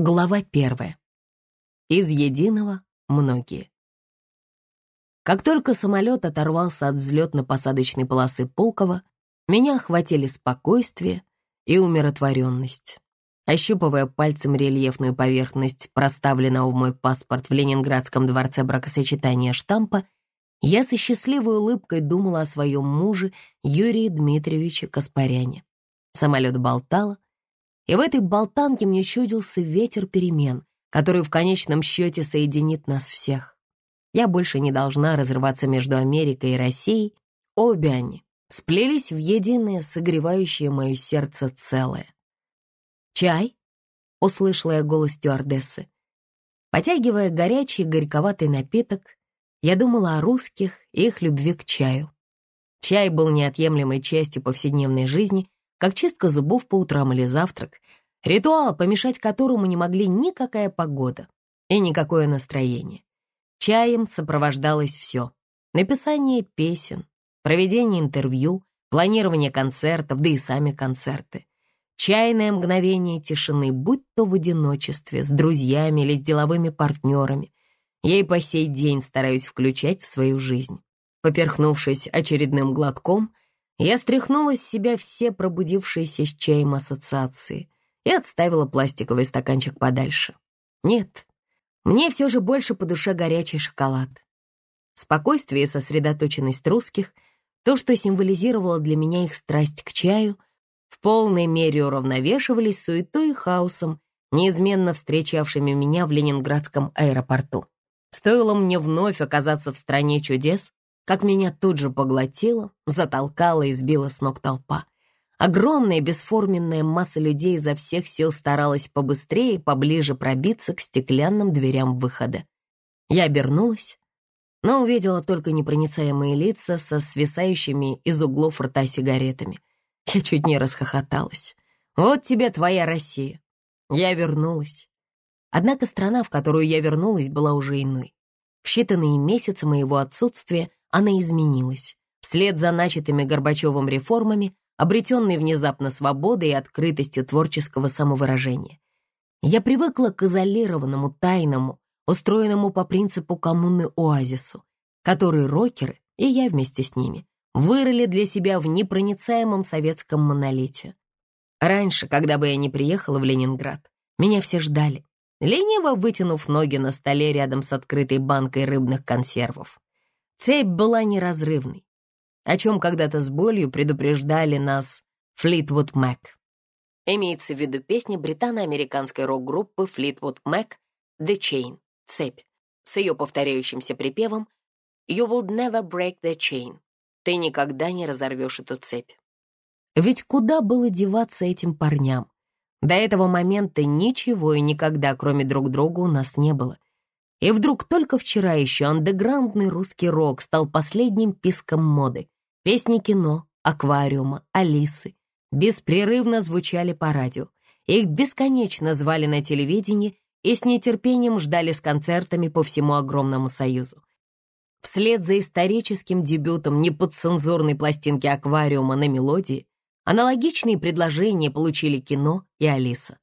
Глава первая. Из единого многие. Как только самолет оторвался от взлетно-посадочной полосы Пулково, меня охватили спокойствие и умиротворенность. Ощупывая пальцем рельефную поверхность проставленного в мой паспорт в Ленинградском дворце бракосочетания штампа, я со счастливой улыбкой думала о своем муже Юрии Дмитриевиче Каспаряне. Самолет болтало, и в этой болтанке мне чудился ветер перемен, который в конечном счете соединит нас всех. Я больше не должна разрываться между Америкой и Россией. Обе они сплелись в единое, согревающее мое сердце целое. «Чай?» — услышала я голос стюардессы. Потягивая горячий горьковатый напиток, я думала о русских и их любви к чаю. Чай был неотъемлемой частью повседневной жизни как чистка зубов по утрам или завтрак, ритуал, помешать которому не могли никакая погода и никакое настроение. Чаем сопровождалось все — написание песен, проведение интервью, планирование концертов, да и сами концерты. Чайное мгновение тишины, будь то в одиночестве, с друзьями или с деловыми партнерами. Я и по сей день стараюсь включать в свою жизнь. Поперхнувшись очередным глотком — я стряхнула с себя все пробудившиеся с чаем ассоциации и отставила пластиковый стаканчик подальше. Нет, мне все же больше по душе горячий шоколад. Спокойствие и сосредоточенность русских, то, что символизировало для меня их страсть к чаю, в полной мере уравновешивались суетой и хаосом, неизменно встречавшими меня в Ленинградском аэропорту. Стоило мне вновь оказаться в стране чудес, как меня тут же поглотила, затолкала и сбила с ног толпа. Огромная бесформенная масса людей изо всех сил старалась побыстрее и поближе пробиться к стеклянным дверям выхода. Я обернулась, но увидела только непроницаемые лица со свисающими из углов рта сигаретами. Я чуть не расхохоталась. «Вот тебе твоя Россия!» Я вернулась. Однако страна, в которую я вернулась, была уже иной. В считанные месяцы моего отсутствия она изменилась. Вслед за начатыми Горбачевым реформами, обретенной внезапно свободой и открытостью творческого самовыражения. Я привыкла к изолированному, тайному, устроенному по принципу коммуны оазису, который рокеры, и я вместе с ними, вырыли для себя в непроницаемом советском монолите. Раньше, когда бы я не приехала в Ленинград, меня все ждали, лениво вытянув ноги на столе рядом с открытой банкой рыбных консервов. Цепь была неразрывной, о чем когда-то с болью предупреждали нас Флитвуд Мэк. Имеется в виду песня британо-американской рок-группы Флитвуд Мэк «The Chain» — «Цепь», с ее повторяющимся припевом «You would never break the chain» — «Ты никогда не разорвешь эту цепь». Ведь куда было деваться этим парням? До этого момента ничего и никогда, кроме друг друга, у нас не было. И вдруг только вчера еще андеграундный русский рок стал последним писком моды. Песни кино, аквариума, Алисы беспрерывно звучали по радио. Их бесконечно звали на телевидении и с нетерпением ждали с концертами по всему огромному союзу. Вслед за историческим дебютом неподцензурной пластинки аквариума на мелодии аналогичные предложения получили кино и Алиса.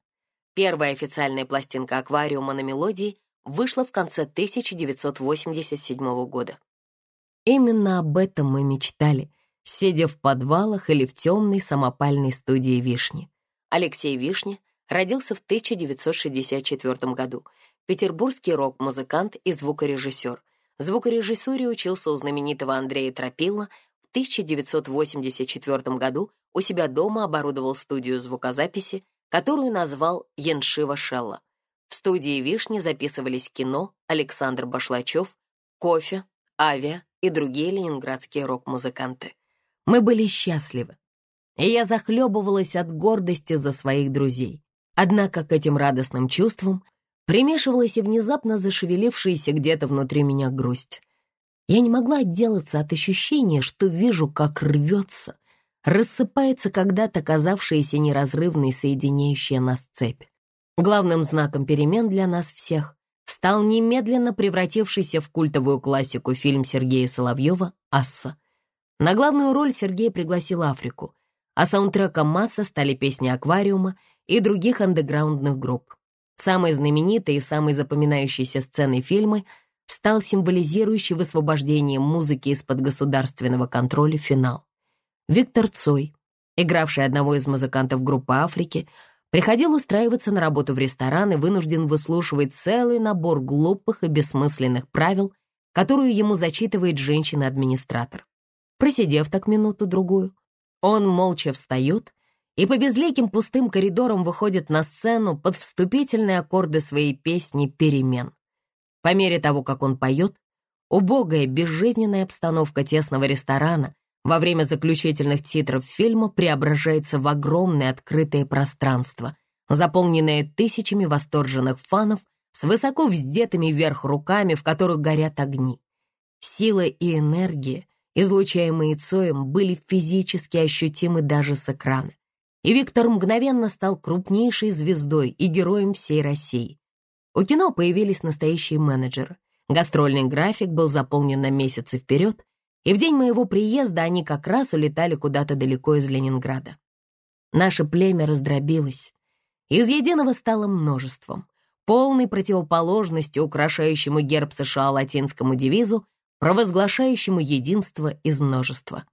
Первая официальная пластинка аквариума на мелодии вышла в конце 1987 года. Именно об этом мы мечтали, сидя в подвалах или в темной самопальной студии «Вишни». Алексей Вишня родился в 1964 году. Петербургский рок-музыкант и звукорежиссер. Звукорежиссуре учился у знаменитого Андрея Тропила. В 1984 году у себя дома оборудовал студию звукозаписи, которую назвал Яншива Шелла. В студии «Вишни» записывались кино, Александр Башлачев, кофе, авиа и другие ленинградские рок-музыканты. Мы были счастливы, и я захлебывалась от гордости за своих друзей. Однако к этим радостным чувствам примешивалась и внезапно зашевелившаяся где-то внутри меня грусть. Я не могла отделаться от ощущения, что вижу, как рвется, рассыпается когда-то казавшаяся неразрывной соединяющая нас цепь. Главным знаком перемен для нас всех стал немедленно превратившийся в культовую классику фильм Сергея Соловьева «Асса». На главную роль Сергей пригласил Африку, а саундтреком «Масса» стали песни «Аквариума» и других андеграундных групп. Самой знаменитой и самой запоминающейся сценой фильма стал символизирующий высвобождение музыки из-под государственного контроля финал. Виктор Цой, игравший одного из музыкантов группы «Африки», приходил устраиваться на работу в ресторан и вынужден выслушивать целый набор глупых и бессмысленных правил, которую ему зачитывает женщина-администратор. Просидев так минуту-другую, он молча встает и по безликим пустым коридорам выходит на сцену под вступительные аккорды своей песни «Перемен». По мере того, как он поет, убогая, безжизненная обстановка тесного ресторана во время заключительных титров фильма преображается в огромное открытое пространство, заполненное тысячами восторженных фанов с высоко вздетыми вверх руками, в которых горят огни. Сила и энергия, излучаемые Цоем, были физически ощутимы даже с экрана и Виктор мгновенно стал крупнейшей звездой и героем всей России. У кино появились настоящие менеджеры. Гастрольный график был заполнен на месяцы вперед, и в день моего приезда они как раз улетали куда-то далеко из Ленинграда. Наше племя раздробилось. Из единого стало множеством, полной противоположностью украшающему герб США латинскому девизу, провозглашающему единство из множества.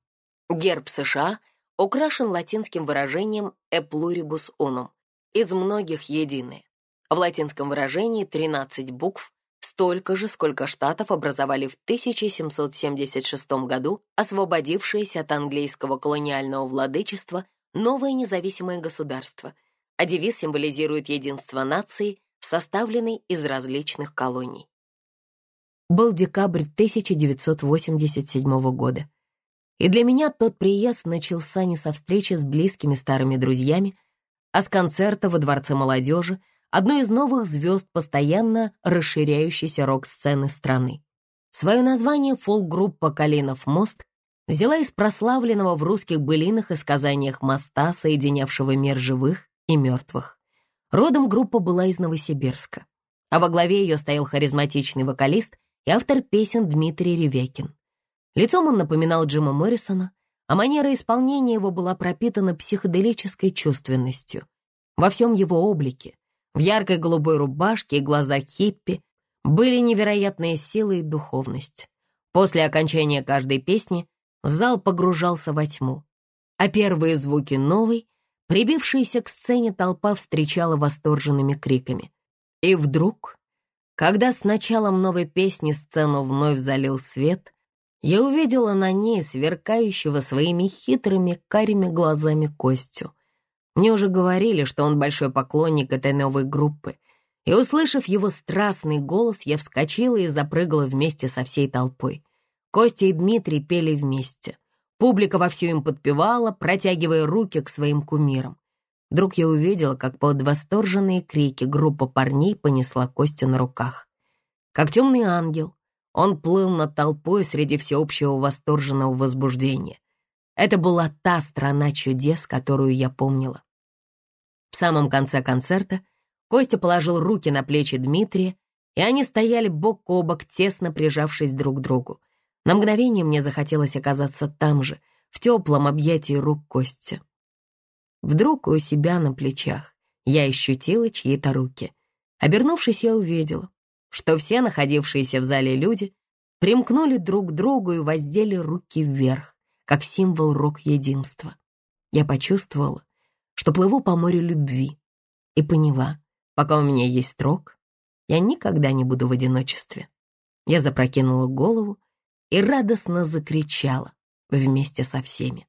Герб США — украшен латинским выражением «e pluribus unum» — «из многих единые». В латинском выражении 13 букв, столько же, сколько штатов образовали в 1776 году освободившееся от английского колониального владычества новое независимое государство, а девиз символизирует единство нации, составленной из различных колоний. Был декабрь 1987 года. И для меня тот приезд начался не со встречи с близкими старыми друзьями, а с концерта во Дворце молодежи, одной из новых звезд постоянно расширяющейся рок-сцены страны. Свое название фолк-группа «Калинов мост» взяла из прославленного в русских былинах и сказаниях моста, соединявшего мир живых и мертвых. Родом группа была из Новосибирска, а во главе ее стоял харизматичный вокалист и автор песен Дмитрий Ревекин. Лицом он напоминал Джима Моррисона, а манера исполнения его была пропитана психоделической чувственностью. Во всем его облике, в яркой голубой рубашке и глазах хиппи, были невероятные силы и духовность. После окончания каждой песни зал погружался во тьму, а первые звуки новой, прибившаяся к сцене толпа встречала восторженными криками. И вдруг, когда с началом новой песни сцену вновь залил свет, я увидела на ней сверкающего своими хитрыми карими глазами Костю. Мне уже говорили, что он большой поклонник этой новой группы, и, услышав его страстный голос, я вскочила и запрыгала вместе со всей толпой. Костя и Дмитрий пели вместе. Публика вовсю им подпевала, протягивая руки к своим кумирам. Вдруг я увидела, как под восторженные крики группа парней понесла Костю на руках. Как темный ангел, он плыл над толпой среди всеобщего восторженного возбуждения. Это была та страна чудес, которую я помнила. В самом конце концерта Костя положил руки на плечи Дмитрия, и они стояли бок о бок, тесно прижавшись друг к другу. На мгновение мне захотелось оказаться там же, в теплом объятии рук Костя. Вдруг у себя на плечах я ощутила чьи-то руки. Обернувшись, я увидела, что все находившиеся в зале люди примкнули друг к другу и воздели руки вверх, как символ рок-единства. Я почувствовала, что плыву по морю любви, и поняла, пока у меня есть рок, я никогда не буду в одиночестве. Я запрокинула голову и радостно закричала вместе со всеми.